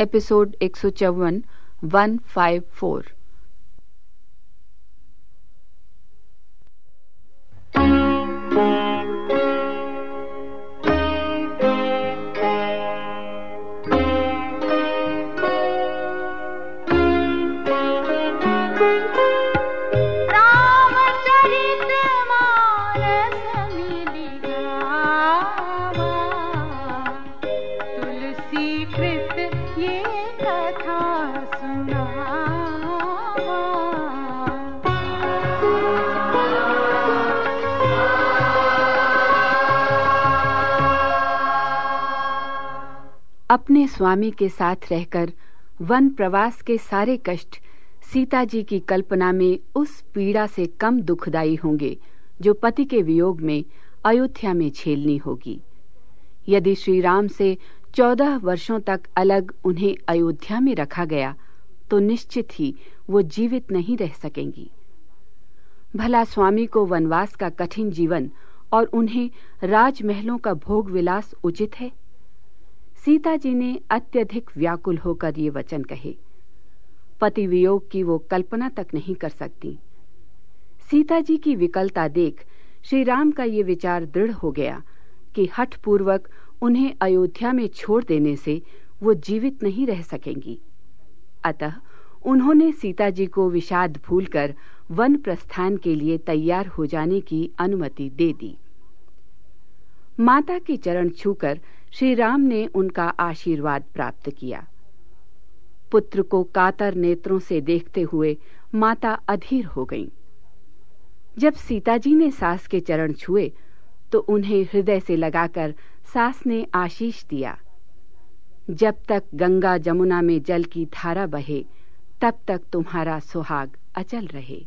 Episode एक सौ चौवन वन फाइव फोर अपने स्वामी के साथ रहकर वन प्रवास के सारे कष्ट सीता जी की कल्पना में उस पीड़ा से कम दुखदायी होंगे, जो पति के वियोग में अयोध्या में झेलनी होगी। यदि श्री राम से चौदह वर्षों तक अलग उन्हें अयोध्या में रखा गया तो निश्चित ही वो जीवित नहीं रह सकेंगी। भला स्वामी को वनवास का कठिन जीवन और उन्हें राजमहलों का भोग विलास उचित है? सीता जी ने अत्यधिक व्याकुल होकर ये वचन कहे, पति वियोग की वो कल्पना तक नहीं कर सकती। सीता जी की विकलता देख श्री राम का ये विचार दृढ़ हो गया कि हठपूर्वक उन्हें अयोध्या में छोड़ देने से वो जीवित नहीं रह सकेंगी। अतः उन्होंने सीता जी को विषाद भूलकर वन प्रस्थान के लिए तैयार हो जाने की अनुमति दे दी। माता के चरण छूकर श्री राम ने उनका आशीर्वाद प्राप्त किया। पुत्र को कातर नेत्रों से देखते हुए माता अधीर हो गईं। जब सीता जी ने सास के चरण छुए तो उन्हें हृदय से लगाकर सास ने आशीष दिया। जब तक गंगा जमुना में जल की धारा बहे, तब तक तुम्हारा सुहाग अचल रहे।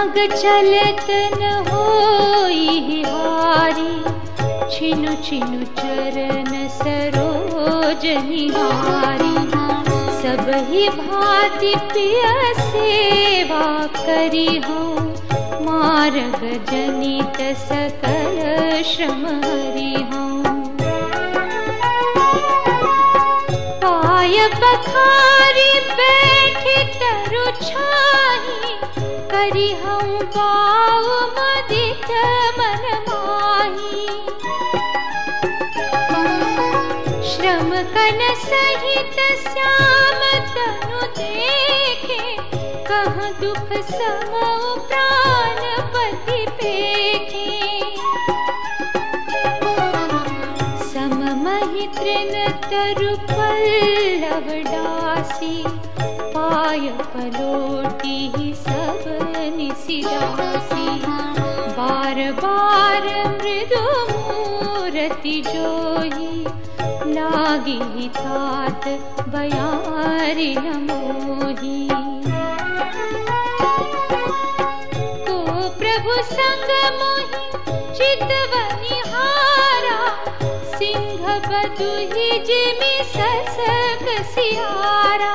मग चलत न होई हारी। छिनु छिनु चरण सरोज निहारी। सब ही भांति पिय सेवा करी हो। मार्ग जनित सकल श्रम हरि हो। पाय बखारी बैठी तरु छाही करी श्याम तनु देखे कह दुख प्राण सम डासी पाय पलोटी सब निशिदासी बार बार मृदु मूर्ति जोही लागी तात बयारी नमोही को प्रभु हारा सिंह बदुही जिमि ससक सियारा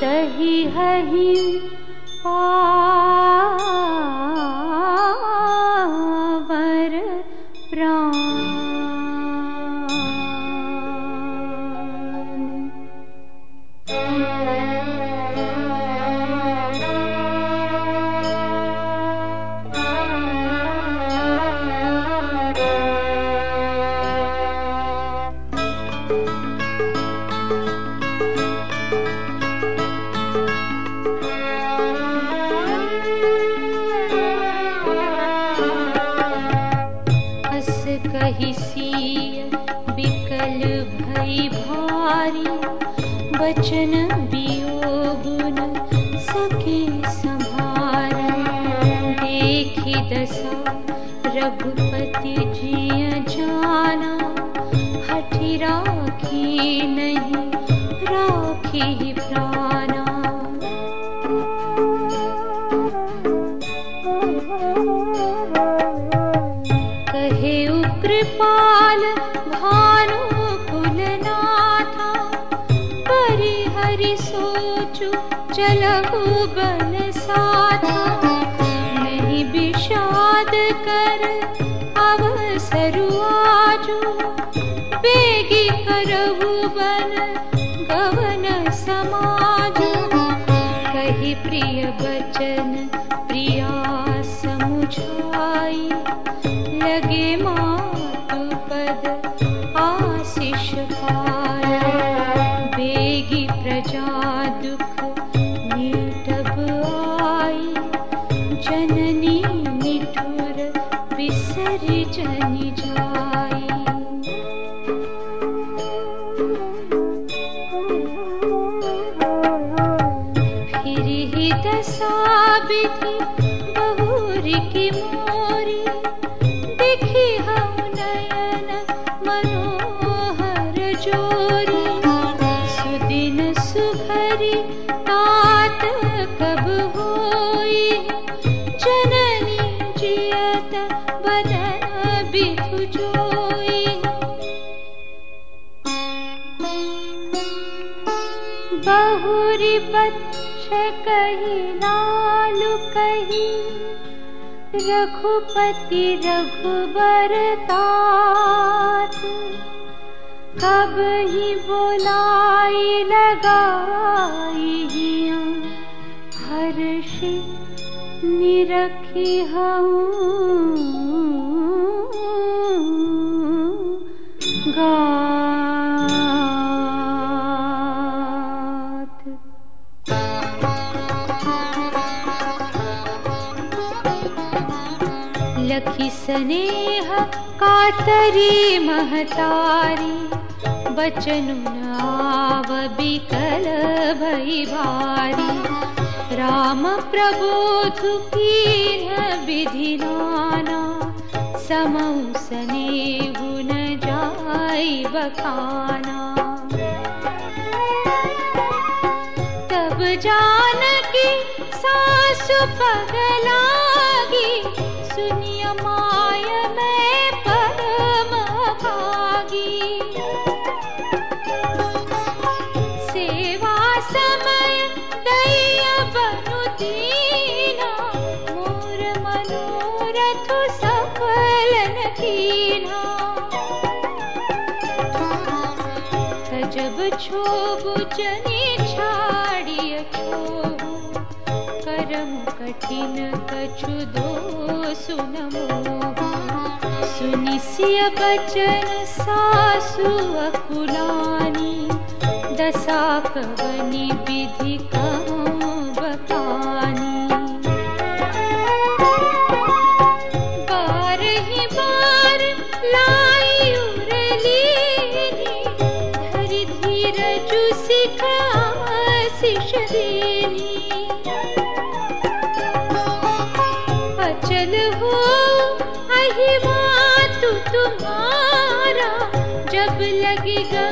सही हहि पावर रघुपति जिय जाना हठि राखी नहीं राखी प्राणा। कहे उग्रपाल बन गवन समाज। कही प्रिय बचन प्रिया समुझाई। लगे मातु नयन मनोहर जोरी। सुदिन सुघरी तात कब होई? जननी जियत बदन बिधु जोई। बहुरी बच्छ कही लालु कही रघुपति रघुबर तात कब ही बोलाई लगाई हर्षि निरखी हूँ गात लखी स्नेह कातरी महतारी बचनु नाव भई भारी राम कीन विधि नाना समऊ सनेहु न जाई बखाना तब जानकी सासु पगलागी जनी छोबु करम कठिन कछु दो सुनमो सुनि सिय बचन सासु अकुलानी। दशा कवनी विधि कहूँ बकानी लगी गंगा जमुना